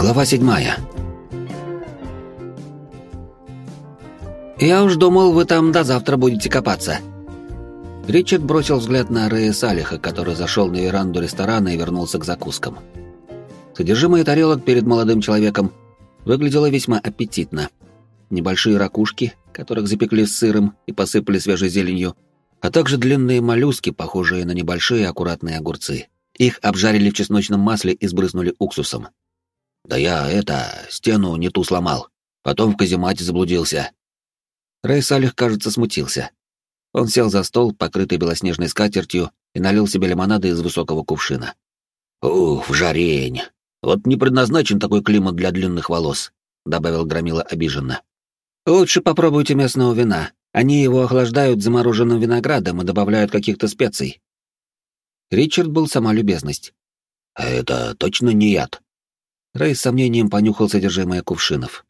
Глава седьмая. «Я уж думал, вы там до завтра будете копаться». Ричард бросил взгляд на Рэя Салиха, который зашел на веранду ресторана и вернулся к закускам. Содержимое тарелок перед молодым человеком выглядело весьма аппетитно. Небольшие ракушки, которых запекли с сыром и посыпали свежей зеленью, а также длинные моллюски, похожие на небольшие аккуратные огурцы. Их обжарили в чесночном масле и сбрызнули уксусом. Да я, это, стену не ту сломал. Потом в каземате заблудился. Рэй Салих, кажется, смутился. Он сел за стол, покрытый белоснежной скатертью, и налил себе лимонада из высокого кувшина. «Ух, жарень! Вот не предназначен такой климат для длинных волос», — добавил Громила обиженно. «Лучше попробуйте местного вина. Они его охлаждают замороженным виноградом и добавляют каких-то специй». Ричард был сама любезность. «А это точно не яд?» Рэй с сомнением понюхал содержимое кувшинов.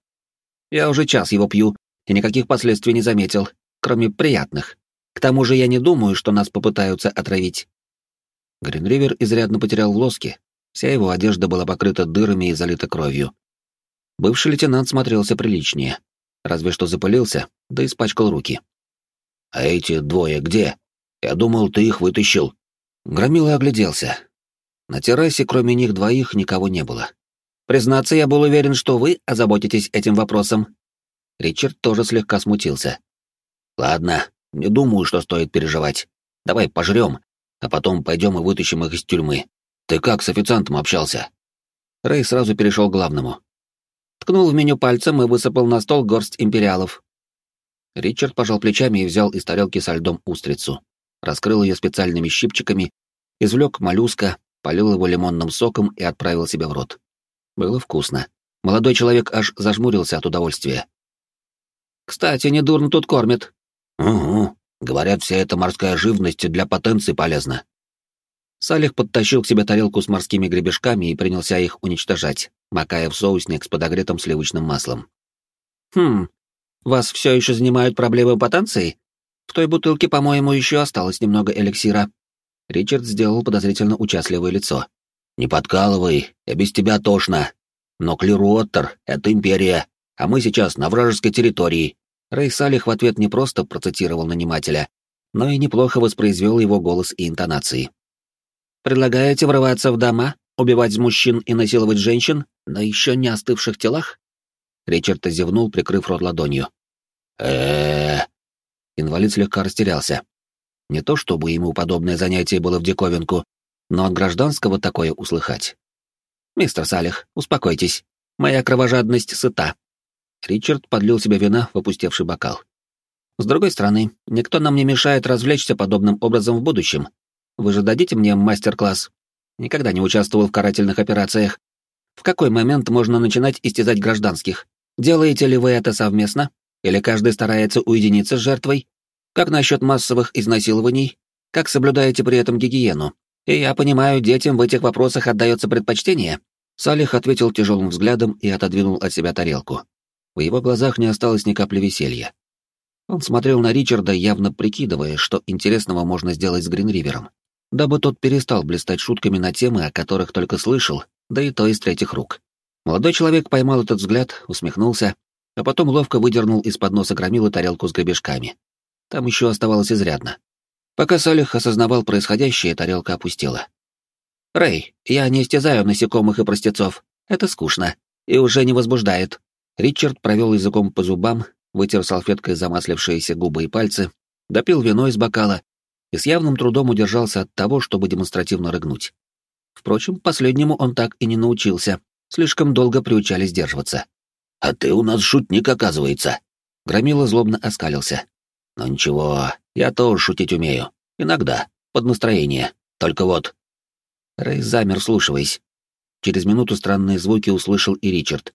«Я уже час его пью, и никаких последствий не заметил, кроме приятных. К тому же я не думаю, что нас попытаются отравить». Гринривер изрядно потерял в лоске, вся его одежда была покрыта дырами и залита кровью. Бывший лейтенант смотрелся приличнее, разве что запылился, да испачкал руки. «А эти двое где? Я думал, ты их вытащил». Громила огляделся. На террасе, кроме них двоих, никого не было. Признаться, я был уверен, что вы озаботитесь этим вопросом. Ричард тоже слегка смутился. Ладно, не думаю, что стоит переживать. Давай пожрем, а потом пойдем и вытащим их из тюрьмы. Ты как с официантом общался? Рэй сразу перешел к главному. Ткнул в меню пальцем и высыпал на стол горсть империалов. Ричард пожал плечами и взял из тарелки со льдом устрицу, раскрыл ее специальными щипчиками, извлек моллюска, полил его лимонным соком и отправил себе в рот. Было вкусно. Молодой человек аж зажмурился от удовольствия. «Кстати, недурно тут кормят». «Угу. Говорят, вся эта морская живность для потенции полезна». Салих подтащил к себе тарелку с морскими гребешками и принялся их уничтожать, макая в соусник с подогретым сливочным маслом. «Хм, вас все еще занимают проблемы потенции? В той бутылке, по-моему, еще осталось немного эликсира». Ричард сделал подозрительно участливое лицо. «Не подкалывай, я без тебя тошно. Но Клируоттер — это империя, а мы сейчас на вражеской территории». Рэй Салих в ответ не просто процитировал нанимателя, но и неплохо воспроизвел его голос и интонации. «Предлагаете врываться в дома, убивать мужчин и насиловать женщин на еще не остывших телах?» Ричард зевнул, прикрыв рот ладонью. э Инвалид слегка растерялся. Не то чтобы ему подобное занятие было в диковинку, но от гражданского такое услыхать. «Мистер Салих, успокойтесь. Моя кровожадность сыта». Ричард подлил себе вина в опустевший бокал. «С другой стороны, никто нам не мешает развлечься подобным образом в будущем. Вы же дадите мне мастер-класс? Никогда не участвовал в карательных операциях. В какой момент можно начинать истязать гражданских? Делаете ли вы это совместно? Или каждый старается уединиться с жертвой? Как насчет массовых изнасилований? Как соблюдаете при этом гигиену? И я понимаю, детям в этих вопросах отдается предпочтение. Салих ответил тяжелым взглядом и отодвинул от себя тарелку. В его глазах не осталось ни капли веселья. Он смотрел на Ричарда, явно прикидывая, что интересного можно сделать с Гринривером, дабы тот перестал блистать шутками на темы, о которых только слышал, да и то из третьих рук. Молодой человек поймал этот взгляд, усмехнулся, а потом ловко выдернул из-под носа громилы тарелку с гребешками. Там еще оставалось изрядно. Пока Салих осознавал происходящее, тарелка опустела. «Рэй, я не истязаю насекомых и простецов. Это скучно. И уже не возбуждает». Ричард провел языком по зубам, вытер салфеткой замаслившиеся губы и пальцы, допил вино из бокала и с явным трудом удержался от того, чтобы демонстративно рыгнуть. Впрочем, последнему он так и не научился, слишком долго приучали сдерживаться. «А ты у нас шутник, оказывается!» Громила злобно оскалился. «Ну ничего, я тоже шутить умею. Иногда, под настроение. Только вот...» Рэй замер, слушаясь. Через минуту странные звуки услышал и Ричард.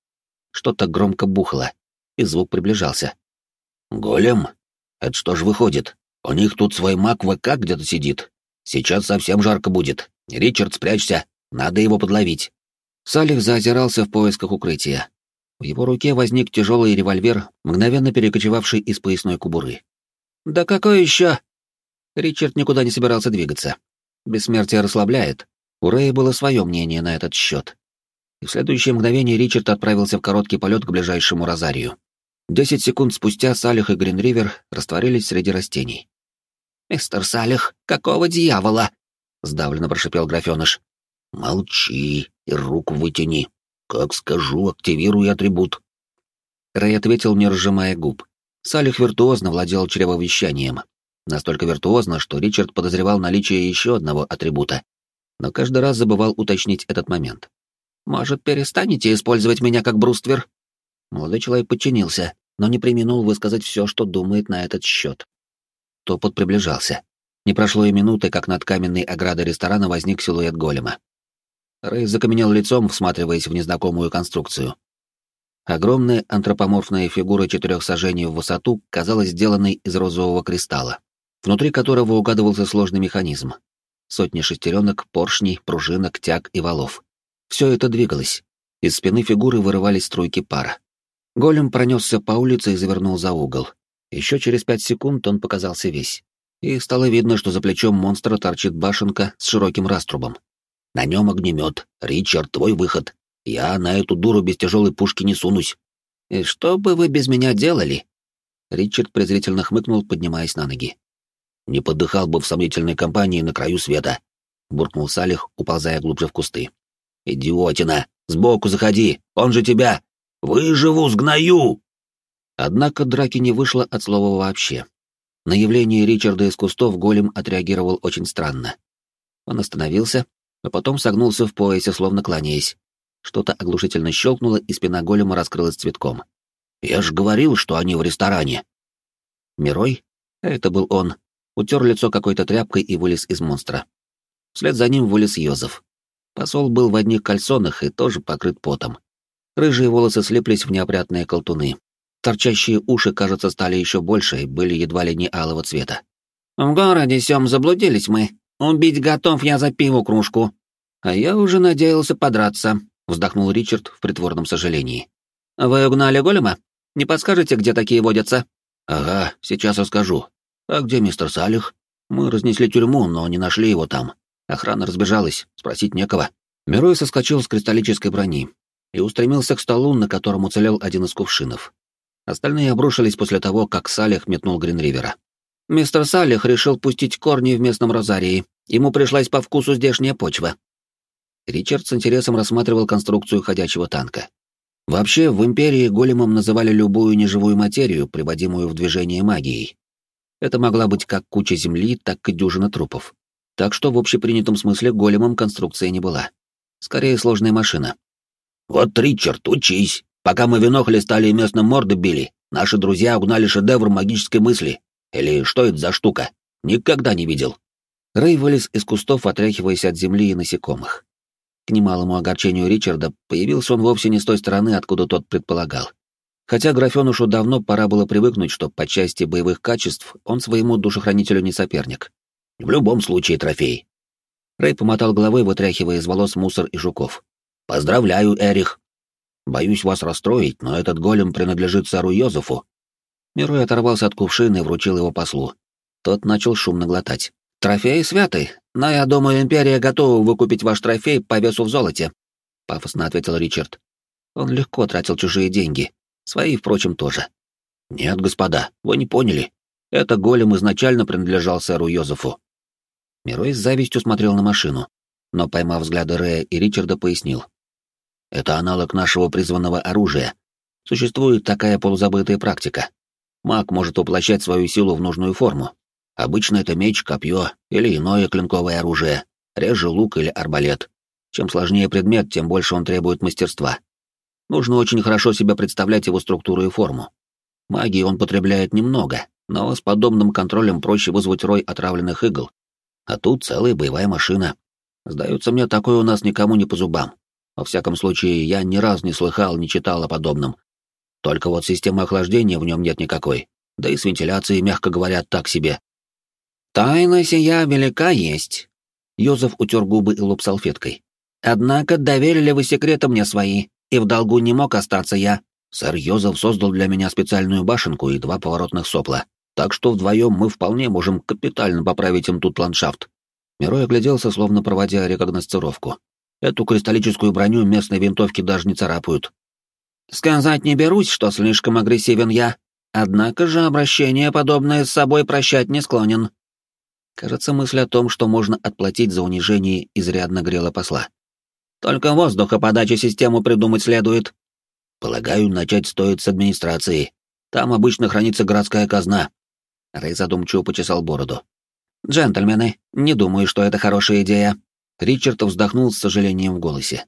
Что-то громко бухало, и звук приближался. «Голем? Это что ж выходит? У них тут свой маг ВК где-то сидит. Сейчас совсем жарко будет. Ричард, спрячься, надо его подловить». Салих заозирался в поисках укрытия. В его руке возник тяжелый револьвер, мгновенно перекочевавший из поясной кубуры. «Да какой еще?» Ричард никуда не собирался двигаться. Бессмертие расслабляет. У Рэя было свое мнение на этот счет. и в следующее мгновение Ричард отправился в короткий полет к ближайшему розарию. Десять секунд спустя Салих и Гринривер растворились среди растений. «Мистер Салих, какого дьявола?» — сдавленно прошипел графёныш. «Молчи и руку вытяни. Как скажу, активируй атрибут». Рэй ответил, не разжимая губ. Салих виртуозно владел чревовещанием. Настолько виртуозно, что Ричард подозревал наличие еще одного атрибута, но каждый раз забывал уточнить этот момент. «Может, перестанете использовать меня как бруствер?» Молодой человек подчинился, но не применул высказать все, что думает на этот счет. Топот приближался. Не прошло и минуты, как над каменной оградой ресторана возник силуэт голема. Рэй закаменел лицом, всматриваясь в незнакомую конструкцию. Огромная антропоморфная фигура четырех сажений в высоту казалась сделанной из розового кристалла, внутри которого угадывался сложный механизм. Сотни шестеренок, поршней, пружинок, тяг и валов. Все это двигалось. Из спины фигуры вырывались струйки пара. Голем пронесся по улице и завернул за угол. Еще через пять секунд он показался весь. И стало видно, что за плечом монстра торчит башенка с широким раструбом. На нем огнемет. Ричард, твой выход. Я на эту дуру без тяжелой пушки не сунусь. И что бы вы без меня делали? Ричард презрительно хмыкнул, поднимаясь на ноги. Не подыхал бы в сомнительной компании на краю света, буркнул Салих, уползая глубже в кусты. Идиотина! Сбоку заходи! Он же тебя! Выживу, сгною! Однако драки не вышло от слова вообще. На явление Ричарда из кустов голем отреагировал очень странно. Он остановился, а потом согнулся в поясе, словно кланяясь. Что-то оглушительно щелкнуло, и спина голема раскрылась цветком. «Я ж говорил, что они в ресторане!» Мирой? Это был он. Утер лицо какой-то тряпкой и вылез из монстра. Вслед за ним вылез Йозеф. Посол был в одних кальсонах и тоже покрыт потом. Рыжие волосы слиплись в неопрятные колтуны. Торчащие уши, кажется, стали еще больше и были едва ли не алого цвета. «В городе сём заблудились мы. Убить готов я за пиву кружку». «А я уже надеялся подраться», — вздохнул Ричард в притворном сожалении. «Вы угнали голема? Не подскажете, где такие водятся?» «Ага, сейчас расскажу. А где мистер Салих? Мы разнесли тюрьму, но не нашли его там. Охрана разбежалась, спросить некого». Мирой соскочил с кристаллической брони и устремился к столу, на котором уцелел один из кувшинов. Остальные обрушились после того, как Салих метнул Гринривера. «Мистер Салих решил пустить корни в местном розарии. Ему пришлась по вкусу здешняя почва». Ричард с интересом рассматривал конструкцию ходячего танка. Вообще, в Империи големом называли любую неживую материю, приводимую в движение магией. Это могла быть как куча земли, так и дюжина трупов. Так что в общепринятом смысле големом конструкция не была. Скорее, сложная машина. «Вот, Ричард, учись!» Пока мы вино хлестали и местным морды били, наши друзья угнали шедевр магической мысли. Или что это за штука? Никогда не видел. Рэй вылез из кустов, отряхиваясь от земли и насекомых. К немалому огорчению Ричарда появился он вовсе не с той стороны, откуда тот предполагал. Хотя графенушу давно пора было привыкнуть, что по части боевых качеств он своему душехранителю не соперник. В любом случае трофей. Рэй помотал головой, вытряхивая из волос мусор и жуков. «Поздравляю, Эрих. Боюсь вас расстроить, но этот голем принадлежит сару Йозефу. Мирой оторвался от кувшина и вручил его послу. Тот начал шумно глотать. «Трофей святый, но я думаю, Империя готова выкупить ваш трофей по весу в золоте», — пафосно ответил Ричард. Он легко тратил чужие деньги, свои, впрочем, тоже. «Нет, господа, вы не поняли. Это голем изначально принадлежал сэру Йозефу». Мирой с завистью смотрел на машину, но, поймав взгляды Рея и Ричарда, пояснил. Это аналог нашего призванного оружия. Существует такая полузабытая практика. Маг может воплощать свою силу в нужную форму. Обычно это меч, копье или иное клинковое оружие, реже лук или арбалет. Чем сложнее предмет, тем больше он требует мастерства. Нужно очень хорошо себе представлять его структуру и форму. Магии он потребляет немного, но с подобным контролем проще вызвать рой отравленных игл. А тут целая боевая машина. Сдается мне, такое у нас никому не по зубам. Во всяком случае, я ни разу не слыхал, не читал о подобном. Только вот системы охлаждения в нем нет никакой, да и с вентиляцией, мягко говоря, так себе. «Тайна сия велика есть», — Йозеф утер губы и лоб салфеткой. «Однако доверили вы секреты мне свои, и в долгу не мог остаться я». Сэр Йозеф создал для меня специальную башенку и два поворотных сопла, так что вдвоем мы вполне можем капитально поправить им тут ландшафт. Мирой огляделся, словно проводя рекогносцировку. Эту кристаллическую броню местные винтовки даже не царапают. Сказать не берусь, что слишком агрессивен я, однако же обращение подобное с собой прощать не склонен. Кажется, мысль о том, что можно отплатить за унижение, изрядно грела посла. Только воздухоподачи систему придумать следует. Полагаю, начать стоит с администрации. Там обычно хранится городская казна. Рэй задумчиво почесал бороду. «Джентльмены, не думаю, что это хорошая идея». Ричард вздохнул с сожалением в голосе.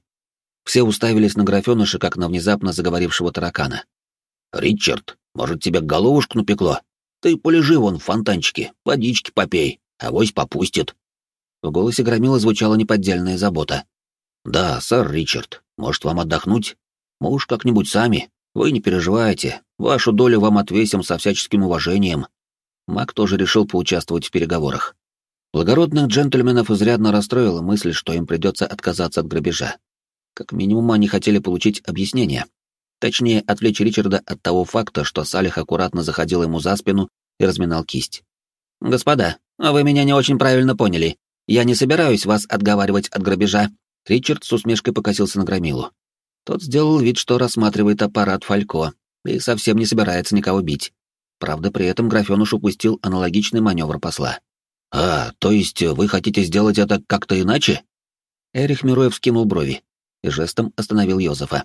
Все уставились на графеныша, как на внезапно заговорившего таракана. «Ричард, может, тебе головушку напекло? Ты полежи вон в фонтанчике, водички попей, авось попустит». В голосе Громила звучала неподдельная забота. «Да, сэр Ричард, может, вам отдохнуть? Мы уж как-нибудь сами. Вы не переживайте, вашу долю вам отвесим со всяческим уважением». Мак тоже решил поучаствовать в переговорах. Благородных джентльменов изрядно расстроила мысль, что им придется отказаться от грабежа. Как минимум, они хотели получить объяснение. Точнее, отвлечь Ричарда от того факта, что Салих аккуратно заходил ему за спину и разминал кисть. «Господа, вы меня не очень правильно поняли. Я не собираюсь вас отговаривать от грабежа». Ричард с усмешкой покосился на Громилу. Тот сделал вид, что рассматривает аппарат Фалько и совсем не собирается никого бить. Правда, при этом графёныш упустил аналогичный маневр посла. «А, то есть вы хотите сделать это как-то иначе?» Эрих Мироев скинул брови и жестом остановил Йозефа.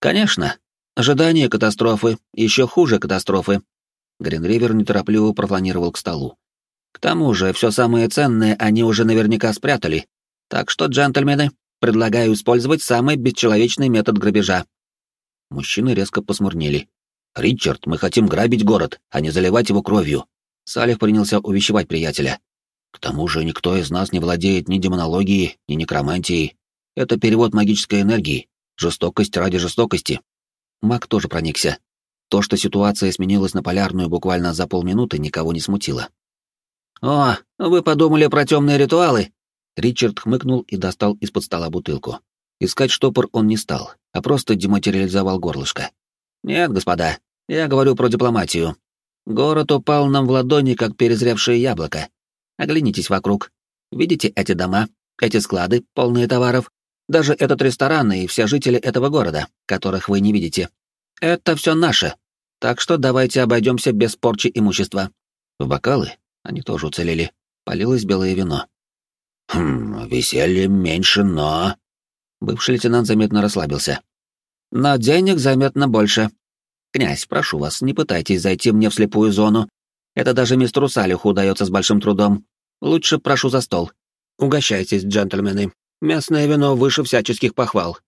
«Конечно. Ожидание катастрофы, еще хуже катастрофы». Гринривер неторопливо пропланировал к столу. «К тому же, все самое ценное они уже наверняка спрятали. Так что, джентльмены, предлагаю использовать самый бесчеловечный метод грабежа». Мужчины резко посмурнели. «Ричард, мы хотим грабить город, а не заливать его кровью». Салих принялся увещевать приятеля. «К тому же никто из нас не владеет ни демонологией, ни некромантией. Это перевод магической энергии, жестокость ради жестокости. Маг тоже проникся. То, что ситуация сменилась на полярную буквально за полминуты, никого не смутило. «О, вы подумали про темные ритуалы?» Ричард хмыкнул и достал из-под стола бутылку. Искать штопор он не стал, а просто дематериализовал горлышко. «Нет, господа, я говорю про дипломатию. Город упал нам в ладони, как перезревшее яблоко. Оглянитесь вокруг. Видите эти дома, эти склады, полные товаров? Даже этот ресторан и все жители этого города, которых вы не видите. Это все наше. Так что давайте обойдемся без порчи имущества. В бокалы, они тоже уцелели, полилось белое вино. Хм, веселье меньше, но... Бывший лейтенант заметно расслабился. Но денег заметно больше. Князь, прошу вас, не пытайтесь зайти мне в слепую зону. Это даже мистеру Салиху удается с большим трудом. Лучше прошу за стол. Угощайтесь, джентльмены. Местное вино выше всяческих похвал.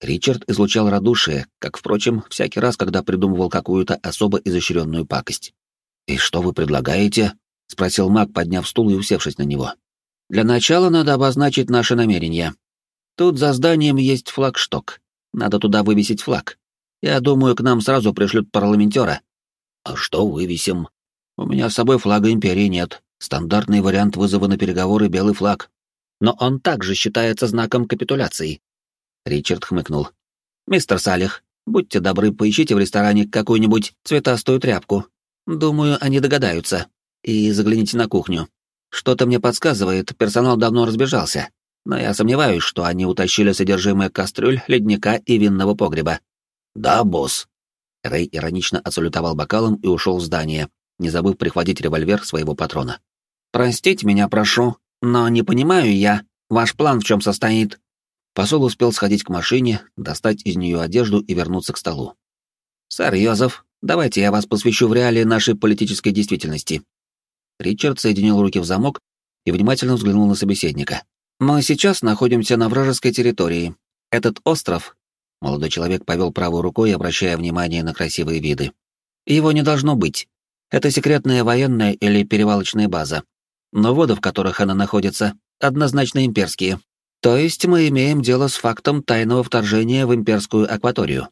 Ричард излучал радушие, как, впрочем, всякий раз, когда придумывал какую-то особо изощренную пакость. «И что вы предлагаете?» — спросил маг, подняв стул и усевшись на него. «Для начала надо обозначить наши намерения. Тут за зданием есть флагшток. Надо туда вывесить флаг. Я думаю, к нам сразу пришлют парламентера». «А что вывесим?» «У меня с собой флага Империи нет. Стандартный вариант вызова на переговоры — белый флаг но он также считается знаком капитуляции. Ричард хмыкнул. «Мистер Салих, будьте добры, поищите в ресторане какую-нибудь цветастую тряпку. Думаю, они догадаются. И загляните на кухню. Что-то мне подсказывает, персонал давно разбежался, но я сомневаюсь, что они утащили содержимое кастрюль, ледника и винного погреба». «Да, босс». Рэй иронично отсалютовал бокалом и ушел в здание, не забыв прихватить револьвер своего патрона. «Простите меня, прошу, но не понимаю я, ваш план в чем состоит?» Посол успел сходить к машине, достать из нее одежду и вернуться к столу. «Сэр Йозеф, давайте я вас посвящу в реалии нашей политической действительности». Ричард соединил руки в замок и внимательно взглянул на собеседника. «Мы сейчас находимся на вражеской территории. Этот остров...» Молодой человек повел правой рукой, обращая внимание на красивые виды. «Его не должно быть. Это секретная военная или перевалочная база но воды, в которых она находится, однозначно имперские. То есть мы имеем дело с фактом тайного вторжения в имперскую акваторию.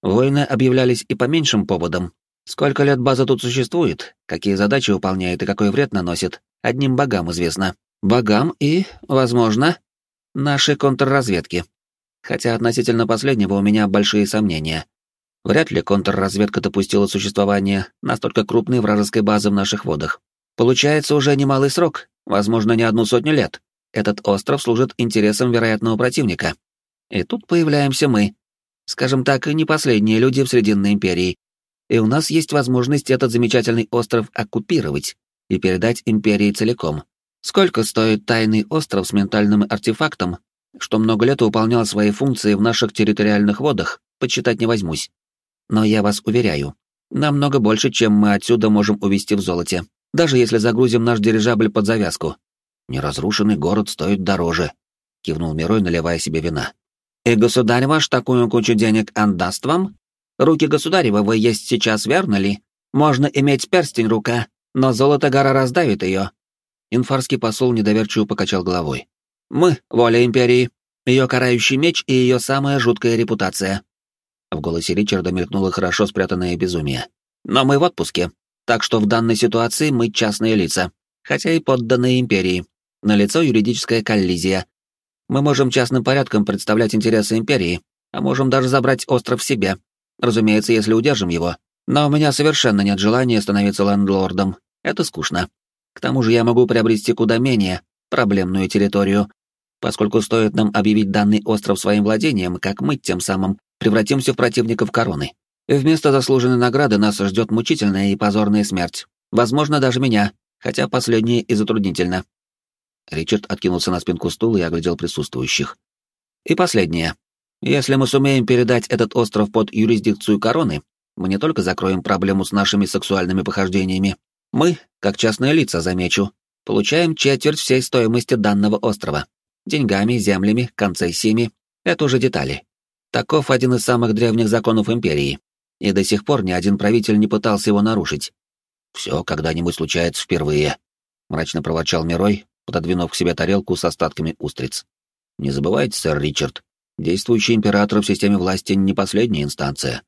Войны объявлялись и по меньшим поводам. Сколько лет база тут существует, какие задачи выполняет и какой вред наносит, одним богам известно. Богам и, возможно, нашей контрразведки. Хотя относительно последнего у меня большие сомнения. Вряд ли контрразведка допустила существование настолько крупной вражеской базы в наших водах. Получается уже немалый срок, возможно, не одну сотню лет. этот остров служит интересам вероятного противника. И тут появляемся мы. Скажем так, не последние люди в Срединной империи. И у нас есть возможность этот замечательный остров оккупировать и передать империи целиком. Сколько стоит тайный остров с ментальным артефактом, что много лет выполнял свои функции в наших территориальных водах, подсчитать не возьмусь. Но я вас уверяю, намного больше, чем мы отсюда можем увезти в золоте, даже если загрузим наш дирижабль под завязку. Неразрушенный город стоит дороже, кивнул Мирой, наливая себе вина. И государь ваш такую кучу денег отдаст вам? Руки государева вы есть сейчас, верно ли? Можно иметь перстень рука, но золото гора раздавит ее. Инфарский посол недоверчиво покачал головой. Мы — воля империи, ее карающий меч и ее самая жуткая репутация. В голосе Ричарда мелькнуло хорошо спрятанное безумие. Но мы в отпуске, так что в данной ситуации мы частные лица, хотя и подданные империи. Налицо юридическая коллизия. Мы можем частным порядком представлять интересы империи, а можем даже забрать остров себе. Разумеется, если удержим его. Но у меня совершенно нет желания становиться лендлордом. Это скучно. К тому же я могу приобрести куда менее проблемную территорию, поскольку стоит нам объявить данный остров своим владением, как мы тем самым превратимся в противников короны. И вместо заслуженной награды нас ждет мучительная и позорная смерть. Возможно, даже меня, хотя последнее и затруднительно. Ричард откинулся на спинку стула и оглядел присутствующих. И последнее. Если мы сумеем передать этот остров под юрисдикцию короны, мы не только закроем проблему с нашими сексуальными похождениями, мы, как частные лица, замечу, получаем четверть всей стоимости данного острова. Деньгами, землями, концессиями — это уже детали. Таков один из самых древних законов империи, и до сих пор ни один правитель не пытался его нарушить. «Все когда-нибудь случается впервые», — мрачно проворчал Мирой, пододвинув к себе тарелку с остатками устриц. «Не забывайте, сэр Ричард, действующий император в системе власти не последняя инстанция.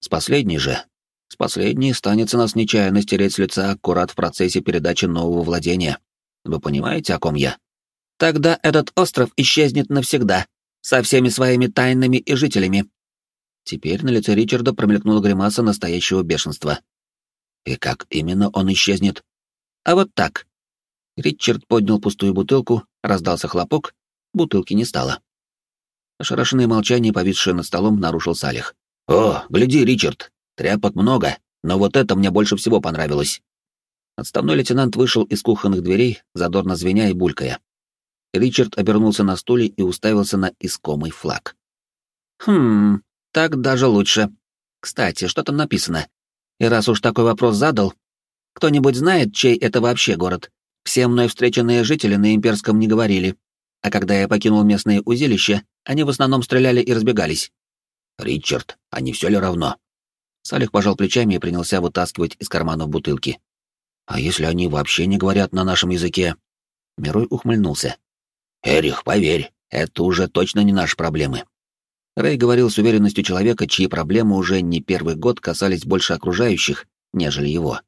С последней же с последней станется нас нечаянно стереть с лица аккурат в процессе передачи нового владения. Вы понимаете, о ком я? Тогда этот остров исчезнет навсегда, со всеми своими тайнами и жителями. Теперь на лице Ричарда промелькнула гримаса настоящего бешенства. И как именно он исчезнет? А вот так. Ричард поднял пустую бутылку, раздался хлопок, бутылки не стало. Ошарашенное молчание, повисшее над столом, нарушил Салих. «О, гляди, Ричард, Тряпок много, но вот это мне больше всего понравилось. Отставной лейтенант вышел из кухонных дверей, задорно звеня и булькая. Ричард обернулся на стуле и уставился на искомый флаг. «Хм, так даже лучше. Кстати, что там написано? И раз уж такой вопрос задал, кто-нибудь знает, чей это вообще город? Все мной встреченные жители на имперском не говорили. А когда я покинул местные узилища, они в основном стреляли и разбегались. Ричард, а не все ли равно? Салих пожал плечами и принялся вытаскивать из карманов бутылки. «А если они вообще не говорят на нашем языке?» Мирой ухмыльнулся. «Эрих, поверь, это уже точно не наши проблемы». Рэй говорил с уверенностью человека, чьи проблемы уже не первый год касались больше окружающих, нежели его.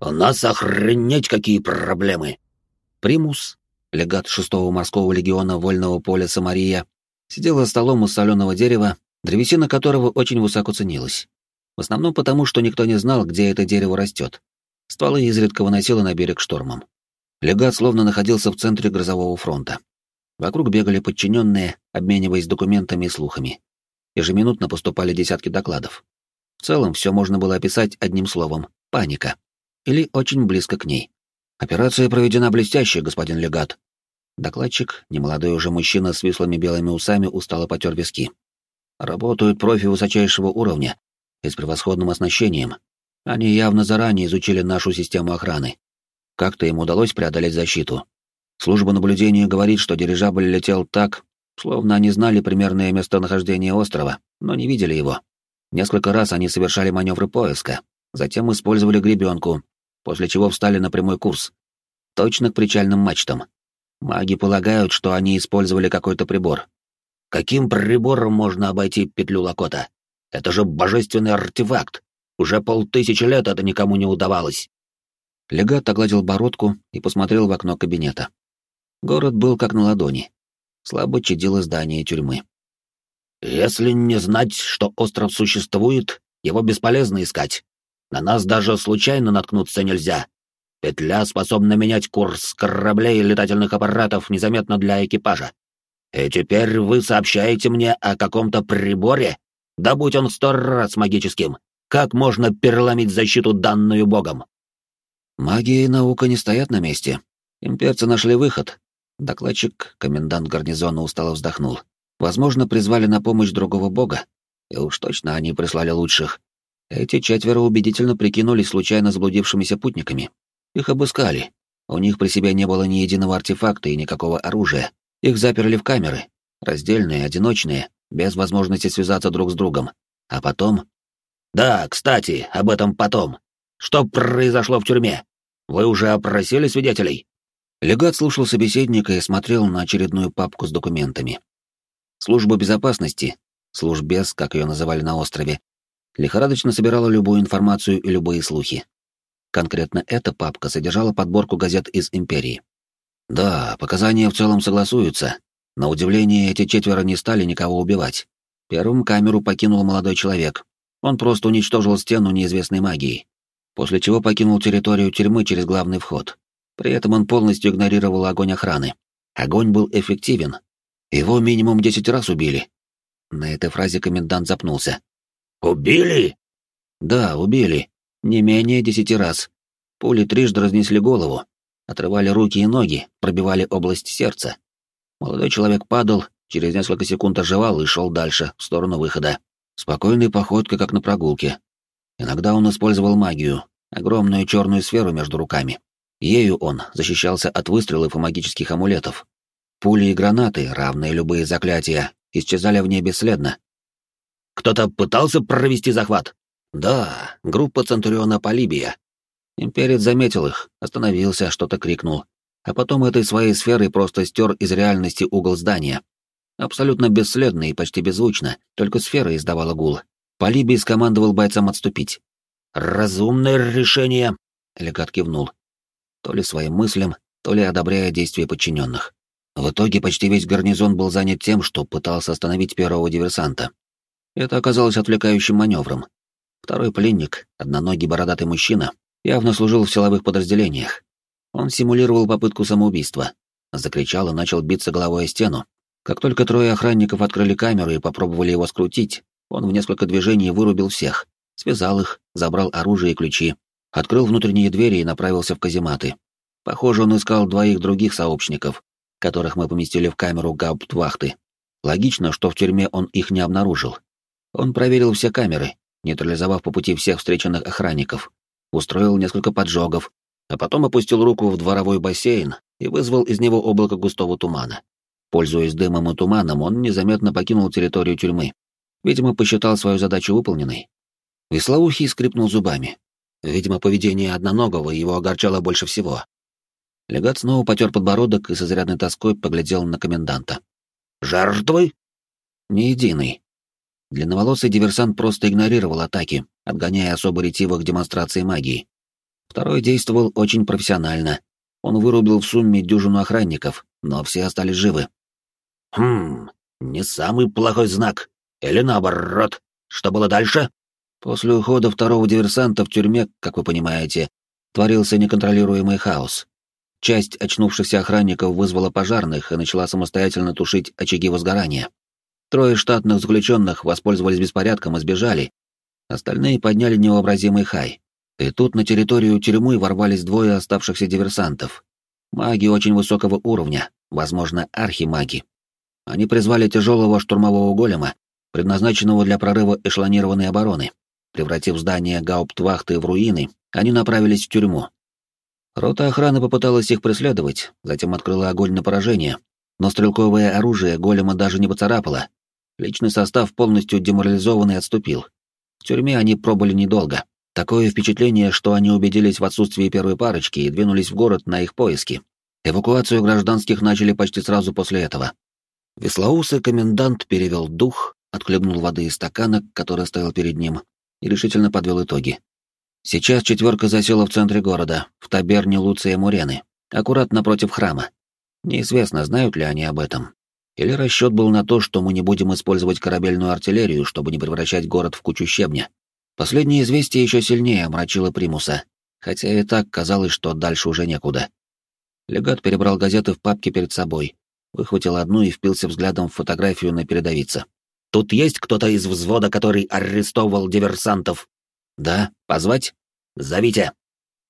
«У нас охренеть какие проблемы!» Примус, легат шестого морского легиона Вольного поля Самария, сидел за столом из соленого дерева древесина которого очень высоко ценилась. В основном потому, что никто не знал, где это дерево растет. Стволы изредка выносило на берег штормом. Легат словно находился в центре грозового фронта. Вокруг бегали подчиненные, обмениваясь документами и слухами. Ежеминутно поступали десятки докладов. В целом, все можно было описать одним словом — паника. Или очень близко к ней. «Операция проведена блестяще, господин легат». Докладчик, немолодой уже мужчина с вислыми белыми усами, устало потер виски. Работают профи высочайшего уровня и с превосходным оснащением. Они явно заранее изучили нашу систему охраны. Как-то им удалось преодолеть защиту. Служба наблюдения говорит, что дирижабль летел так, словно они знали примерное местонахождение острова, но не видели его. Несколько раз они совершали маневры поиска, затем использовали гребенку, после чего встали на прямой курс. Точно к причальным мачтам. Маги полагают, что они использовали какой-то прибор, Каким прибором можно обойти петлю Лакота? Это же божественный артефакт. Уже полтысячи лет это никому не удавалось. Легат огладил бородку и посмотрел в окно кабинета. Город был как на ладони. Слабо чадило здание тюрьмы. «Если не знать, что остров существует, его бесполезно искать. На нас даже случайно наткнуться нельзя. Петля способна менять курс кораблей и летательных аппаратов незаметно для экипажа. И теперь вы сообщаете мне о каком-то приборе? Да будь он сто раз магическим. Как можно переломить защиту, данную богом? Магия и наука не стоят на месте. Имперцы нашли выход. Докладчик, комендант гарнизона устало вздохнул. Возможно, призвали на помощь другого бога. И уж точно они прислали лучших. Эти четверо убедительно прикинулись случайно заблудившимися путниками. Их обыскали. У них при себе не было ни единого артефакта и никакого оружия. Их заперли в камеры. Раздельные, одиночные, без возможности связаться друг с другом. А потом... «Да, кстати, об этом потом. Что произошло в тюрьме? Вы уже опросили свидетелей?» Легат слушал собеседника и смотрел на очередную папку с документами. Служба безопасности, службез, как ее называли на острове, лихорадочно собирала любую информацию и любые слухи. Конкретно эта папка содержала подборку газет из Империи. Да, показания в целом согласуются. На удивление, эти четверо не стали никого убивать. Первым камеру покинул молодой человек. Он просто уничтожил стену неизвестной магии, после чего покинул территорию тюрьмы через главный вход. При этом он полностью игнорировал огонь охраны. Огонь был эффективен. Его минимум десять раз убили. На этой фразе комендант запнулся. «Убили?» «Да, убили. Не менее десяти раз. Пули трижды разнесли голову, отрывали руки и ноги, пробивали область сердца. Молодой человек падал, через несколько секунд оживал и шел дальше, в сторону выхода. Спокойной походкой, как на прогулке. Иногда он использовал магию, огромную черную сферу между руками. Ею он защищался от выстрелов и магических амулетов. Пули и гранаты, равные любые заклятия, исчезали в ней бесследно. «Кто-то пытался провести захват?» Да, группа Центуриона Полибия. Имперец заметил их, остановился, что-то крикнул, а потом этой своей сферой просто стер из реальности угол здания. Абсолютно бесследно и почти беззвучно, только сфера издавала гул. Полибий скомандовал бойцам отступить. «Разумное решение!» — Легат кивнул. То ли своим мыслям, то ли одобряя действия подчиненных. В итоге почти весь гарнизон был занят тем, что пытался остановить первого диверсанта. Это оказалось отвлекающим маневром, Второй пленник, одноногий бородатый мужчина, явно служил в силовых подразделениях. Он симулировал попытку самоубийства. Закричал и начал биться головой о стену. Как только трое охранников открыли камеру и попробовали его скрутить, он в несколько движений вырубил всех, связал их, забрал оружие и ключи, открыл внутренние двери и направился в казематы. Похоже, он искал двоих других сообщников, которых мы поместили в камеру гауптвахты. Логично, что в тюрьме он их не обнаружил. Он проверил все камеры, нейтрализовав по пути всех встреченных охранников, устроил несколько поджогов, а потом опустил руку в дворовой бассейн и вызвал из него облако густого тумана. Пользуясь дымом и туманом, он незаметно покинул территорию тюрьмы. Видимо, посчитал свою задачу выполненной. Веслоухий скрипнул зубами. Видимо, поведение одноногого его огорчало больше всего. Легат снова потер подбородок и с изрядной тоской поглядел на коменданта. «Жертвы?» «Не единый. Длинноволосый диверсант просто игнорировал атаки, отгоняя особо ретивых демонстраций магии. Второй действовал очень профессионально. Он вырубил в сумме дюжину охранников, но все остались живы. «Хм, не самый плохой знак. Или наоборот. Что было дальше?» После ухода второго диверсанта в тюрьме, как вы понимаете, творился неконтролируемый хаос. Часть очнувшихся охранников вызвала пожарных и начала самостоятельно тушить очаги возгорания. Трое штатных заключенных воспользовались беспорядком и сбежали. Остальные подняли невообразимый хай. И тут на территорию тюрьмы ворвались двое оставшихся диверсантов. Маги очень высокого уровня, возможно, архимаги. Они призвали тяжелого штурмового голема, предназначенного для прорыва эшелонированной обороны. Превратив здание гауптвахты в руины, они направились в тюрьму. Рота охраны попыталась их преследовать, затем открыла огонь на поражение, но стрелковое оружие голема даже не поцарапало, Личный состав полностью деморализован и отступил. В тюрьме они пробыли недолго. Такое впечатление, что они убедились в отсутствии первой парочки и двинулись в город на их поиски. Эвакуацию гражданских начали почти сразу после этого. Веслоусый комендант перевел дух, отхлебнул воды из стакана, который стоял перед ним, и решительно подвел итоги. Сейчас четверка засела в центре города, в таберне Луция Мурены, аккурат напротив храма. Неизвестно, знают ли они об этом, или расчет был на то, что мы не будем использовать корабельную артиллерию, чтобы не превращать город в кучу щебня. Последнее известие еще сильнее омрачило Примуса. хотя и так казалось, что дальше уже некуда. Легат перебрал газеты в папке перед собой, выхватил одну и впился взглядом в фотографию на передовице. «Тут есть кто-то из взвода, который арестовывал диверсантов?» «Да, позвать?» «Зовите.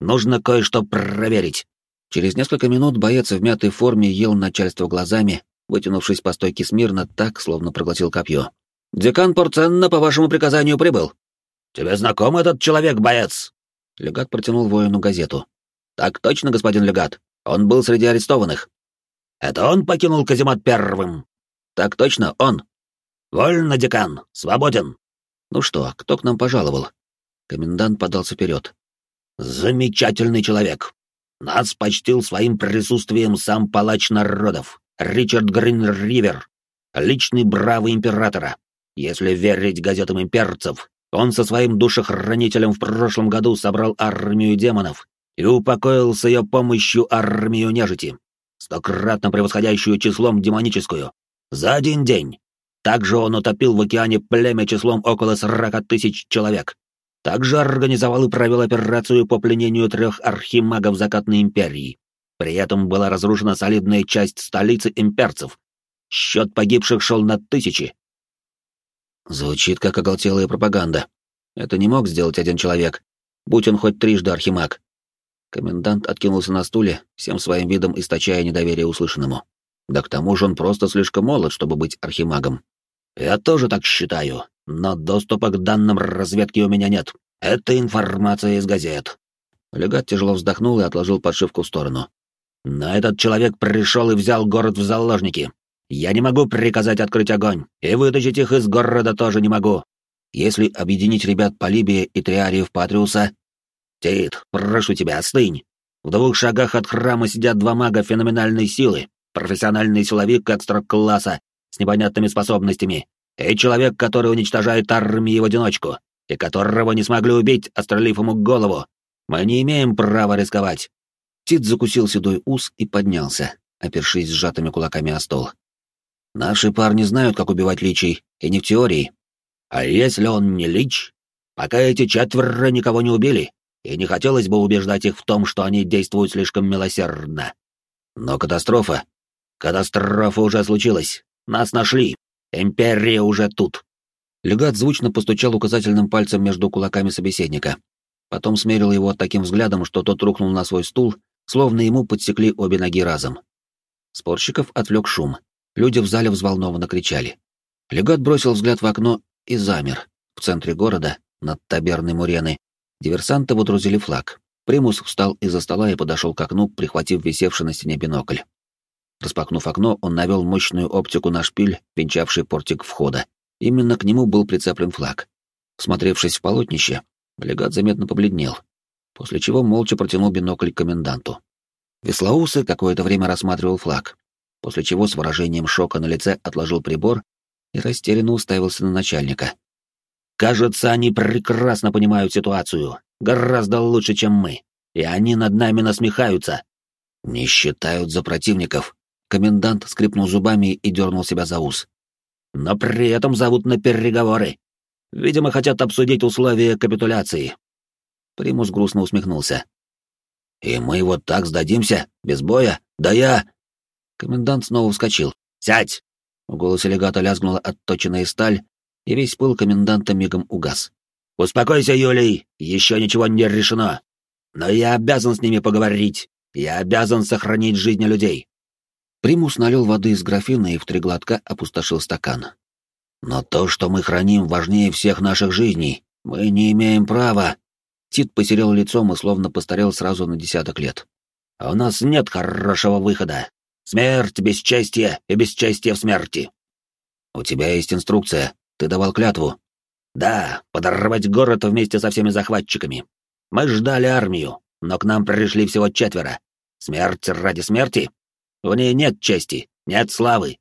Нужно кое-что проверить». Через несколько минут боец в мятой форме ел начальство глазами, вытянувшись по стойке смирно так, словно проглотил копье. «Декан Порценна по вашему приказанию прибыл». «Тебе знаком этот человек, боец?» Легат протянул воину газету. «Так точно, господин легат. Он был среди арестованных». «Это он покинул каземат первым?» «Так точно, он». «Вольно, декан. Свободен». «Ну что, кто к нам пожаловал?» Комендант подался вперед. «Замечательный человек. Нас почтил своим присутствием сам палач народов, Ричард Гринривер, личный бравый императора. Если верить газетам имперцев, он со своим душехранителем в прошлом году собрал армию демонов и упокоил с ее помощью армию нежити, стократно превосходящую числом демоническую, за один день. Также он утопил в океане племя числом около сорока тысяч человек. Также организовал и провел операцию по пленению трех архимагов Закатной Империи. При этом была разрушена солидная часть столицы имперцев. Счет погибших шел на тысячи. Звучит как оголтелая пропаганда. Это не мог сделать один человек, будь он хоть трижды архимаг. Комендант откинулся на стуле, всем своим видом источая недоверие услышанному. Да к тому же он просто слишком молод, чтобы быть архимагом. «Я тоже так считаю, но доступа к данным разведки у меня нет. Это информация из газет». Легат тяжело вздохнул и отложил подшивку в сторону. Но этот человек пришел и взял город в заложники. Я не могу приказать открыть огонь, и вытащить их из города тоже не могу. Если объединить ребят Полибия и Триариев Патриуса... Тит, прошу тебя, остынь. В двух шагах от храма сидят два мага феноменальной силы, профессиональный силовик экстра-класса с непонятными способностями, и человек, который уничтожает армии в одиночку, и которого не смогли убить, острелив ему голову. Мы не имеем права рисковать. Тит закусил седой ус и поднялся, опершись сжатыми кулаками о стол. «Наши парни знают, как убивать личий, и не в теории». «А если он не лич? Пока эти четверо никого не убили, и не хотелось бы убеждать их в том, что они действуют слишком милосердно. Но катастрофа... Катастрофа уже случилась. Нас нашли. Империя уже тут». Легат звучно постучал указательным пальцем между кулаками собеседника. Потом смерил его таким взглядом, что тот рухнул на свой стул словно ему подсекли обе ноги разом. Спорщиков отвлек шум. Люди в зале взволнованно кричали. Легат бросил взгляд в окно и замер. В центре города, над таберной Мурены, диверсанты водрузили флаг. Примус встал из-за стола и подошел к окну, прихватив висевший на стене бинокль. Распахнув окно, он навел мощную оптику на шпиль, венчавший портик входа. Именно к нему был прицеплен флаг. Всмотревшись в полотнище, легат заметно побледнел после чего молча протянул бинокль коменданту. Веслоусы какое-то время рассматривал флаг, после чего с выражением шока на лице отложил прибор и растерянно уставился на начальника. «Кажется, они прекрасно понимают ситуацию, гораздо лучше, чем мы, и они над нами насмехаются». «Не считают за противников», — комендант скрипнул зубами и дернул себя за ус. «Но при этом зовут на переговоры. Видимо, хотят обсудить условия капитуляции, Примус грустно усмехнулся. «И мы вот так сдадимся? Без боя? Да я...» Комендант снова вскочил. «Сядь!» В голосе легата лязгнула отточенная сталь, и весь пыл коменданта мигом угас. «Успокойся, Юлий, еще ничего не решено. Но я обязан с ними поговорить. Я обязан сохранить жизни людей». Примус налил воды из графина и в три глотка опустошил стакан. «Но то, что мы храним, важнее всех наших жизней. Мы не имеем права...» Тит потерял лицом и словно постарел сразу на десяток лет. «А у нас нет хорошего выхода. Смерть, бесчестье и бесчестье в смерти». «У тебя есть инструкция. Ты давал клятву». «Да, подорвать город вместе со всеми захватчиками. Мы ждали армию, но к нам пришли всего четверо. Смерть ради смерти? В ней нет чести, нет славы.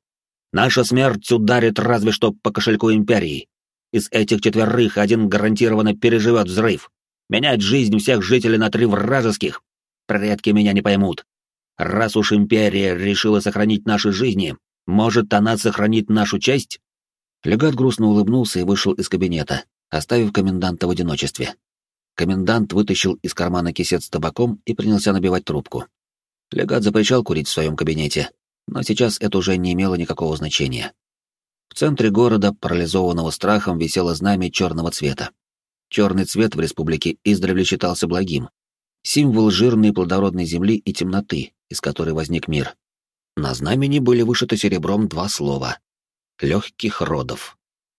Наша смерть ударит разве что по кошельку Империи. Из этих четверых один гарантированно переживет взрыв. Менять жизнь всех жителей на три вражеских? Предки меня не поймут. Раз уж империя решила сохранить наши жизни, может, она сохранит нашу честь?» Легат грустно улыбнулся и вышел из кабинета, оставив коменданта в одиночестве. комендант вытащил из кармана кисет с табаком и принялся набивать трубку. Легат запрещал курить в своем кабинете, но сейчас это уже не имело никакого значения. В центре города, парализованного страхом, висело знамя черного цвета. Черный цвет в республике издревле считался благим. Символ жирной плодородной земли и темноты, из которой возник мир. На знамени были вышиты серебром два слова — «легких родов».